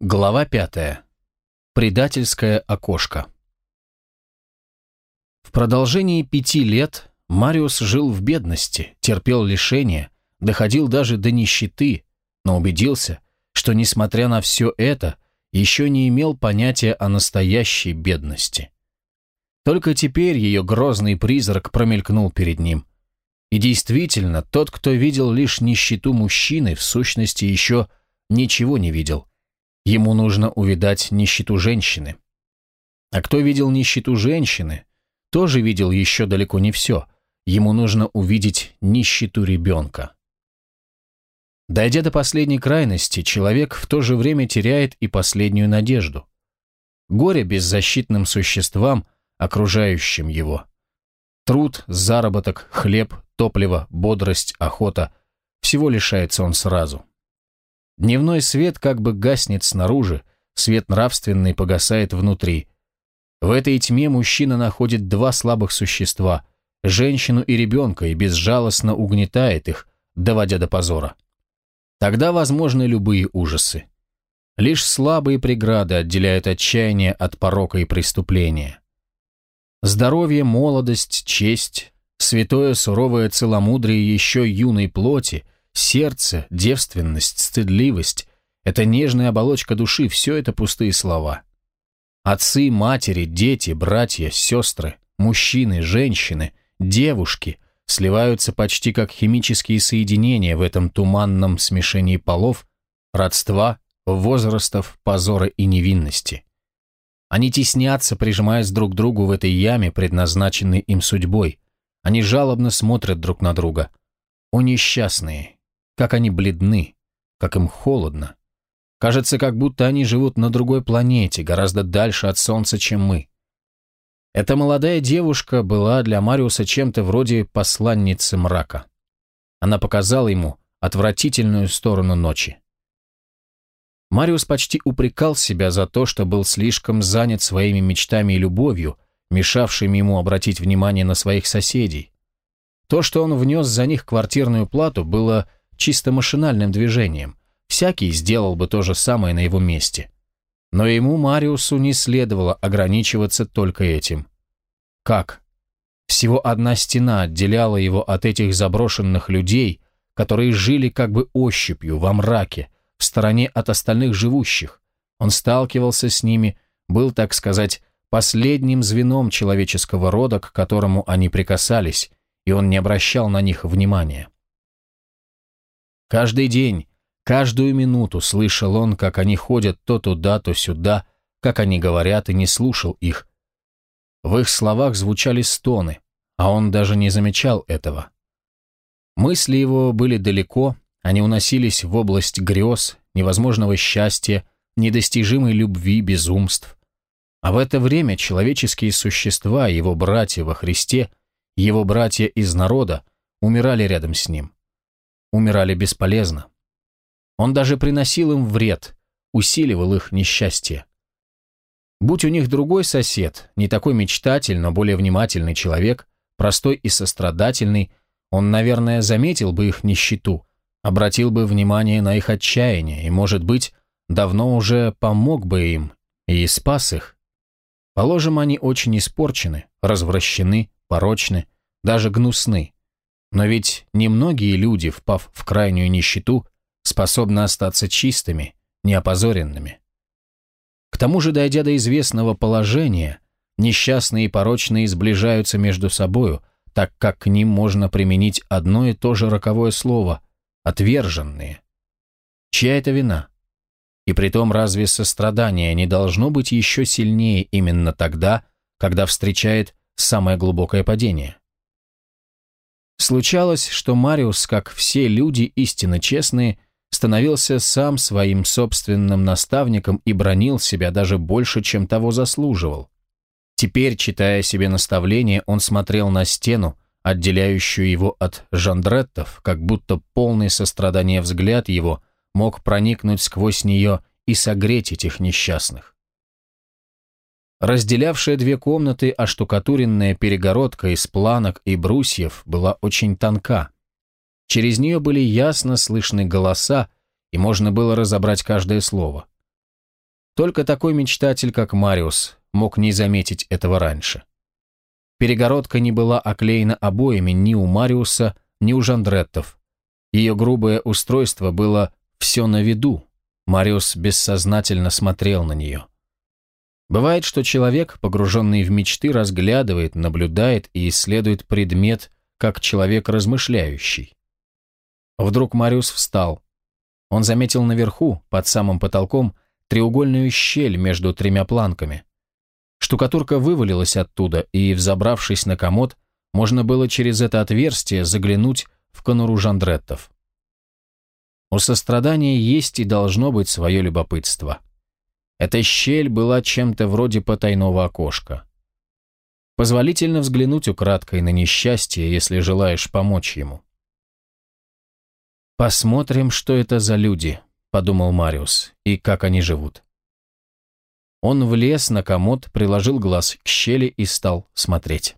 Глава пятая. Предательское окошко. В продолжении пяти лет Мариус жил в бедности, терпел лишения, доходил даже до нищеты, но убедился, что, несмотря на все это, еще не имел понятия о настоящей бедности. Только теперь ее грозный призрак промелькнул перед ним. И действительно, тот, кто видел лишь нищету мужчины, в сущности еще ничего не видел. Ему нужно увидать нищету женщины. А кто видел нищету женщины, тоже видел еще далеко не все. Ему нужно увидеть нищету ребенка. Дойдя до последней крайности, человек в то же время теряет и последнюю надежду. Горе беззащитным существам, окружающим его. Труд, заработок, хлеб, топливо, бодрость, охота – всего лишается он сразу. Дневной свет как бы гаснет снаружи, свет нравственный погасает внутри. В этой тьме мужчина находит два слабых существа – женщину и ребенка, и безжалостно угнетает их, доводя до позора. Тогда возможны любые ужасы. Лишь слабые преграды отделяют отчаяние от порока и преступления. Здоровье, молодость, честь, святое суровое целомудрие еще юной плоти – Сердце, девственность, стыдливость, эта нежная оболочка души – все это пустые слова. Отцы, матери, дети, братья, сестры, мужчины, женщины, девушки сливаются почти как химические соединения в этом туманном смешении полов, родства, возрастов, позора и невинности. Они теснятся, прижимаясь друг к другу в этой яме, предназначенной им судьбой. Они жалобно смотрят друг на друга. О несчастные, как они бледны, как им холодно. Кажется, как будто они живут на другой планете, гораздо дальше от Солнца, чем мы. Эта молодая девушка была для Мариуса чем-то вроде посланницы мрака. Она показала ему отвратительную сторону ночи. Мариус почти упрекал себя за то, что был слишком занят своими мечтами и любовью, мешавшими ему обратить внимание на своих соседей. То, что он внес за них квартирную плату, было чисто машинальным движением. Всякий сделал бы то же самое на его месте. Но ему, Мариусу, не следовало ограничиваться только этим. Как? Всего одна стена отделяла его от этих заброшенных людей, которые жили как бы ощупью, во мраке, в стороне от остальных живущих. Он сталкивался с ними, был, так сказать, последним звеном человеческого рода, к которому они прикасались, и он не обращал на них внимания. Каждый день, каждую минуту слышал он, как они ходят то туда, то сюда, как они говорят, и не слушал их. В их словах звучали стоны, а он даже не замечал этого. Мысли его были далеко, они уносились в область грез, невозможного счастья, недостижимой любви, безумств. А в это время человеческие существа, его братья во Христе, его братья из народа, умирали рядом с ним умирали бесполезно. Он даже приносил им вред, усиливал их несчастье. Будь у них другой сосед, не такой мечтатель, но более внимательный человек, простой и сострадательный, он, наверное, заметил бы их нищету, обратил бы внимание на их отчаяние и, может быть, давно уже помог бы им и спас их. Положим, они очень испорчены, развращены, порочны, даже гнусны. Но ведь немногие люди, впав в крайнюю нищету, способны остаться чистыми, неопозоренными. К тому же, дойдя до известного положения, несчастные и порочные сближаются между собою, так как к ним можно применить одно и то же роковое слово – «отверженные». Чья это вина? И притом разве сострадание не должно быть еще сильнее именно тогда, когда встречает самое глубокое падение? Случалось, что Мариус, как все люди истинно честные, становился сам своим собственным наставником и бронил себя даже больше, чем того заслуживал. Теперь, читая себе наставления, он смотрел на стену, отделяющую его от жандреттов, как будто полный сострадания взгляд его мог проникнуть сквозь нее и согреть этих несчастных. Разделявшая две комнаты оштукатуренная перегородка из планок и брусьев была очень тонка. Через нее были ясно слышны голоса, и можно было разобрать каждое слово. Только такой мечтатель, как Мариус, мог не заметить этого раньше. Перегородка не была оклеена обоями ни у Мариуса, ни у Жандреттов. Ее грубое устройство было все на виду. Мариус бессознательно смотрел на нее. Бывает, что человек, погруженный в мечты, разглядывает, наблюдает и исследует предмет, как человек размышляющий. Вдруг Мариус встал. Он заметил наверху, под самым потолком, треугольную щель между тремя планками. Штукатурка вывалилась оттуда, и, взобравшись на комод, можно было через это отверстие заглянуть в конуру жандреттов. У сострадания есть и должно быть свое любопытство. Эта щель была чем-то вроде потайного окошка. Позволительно взглянуть украдкой на несчастье, если желаешь помочь ему. «Посмотрим, что это за люди», — подумал Мариус, — «и как они живут». Он влез на комод, приложил глаз к щели и стал смотреть.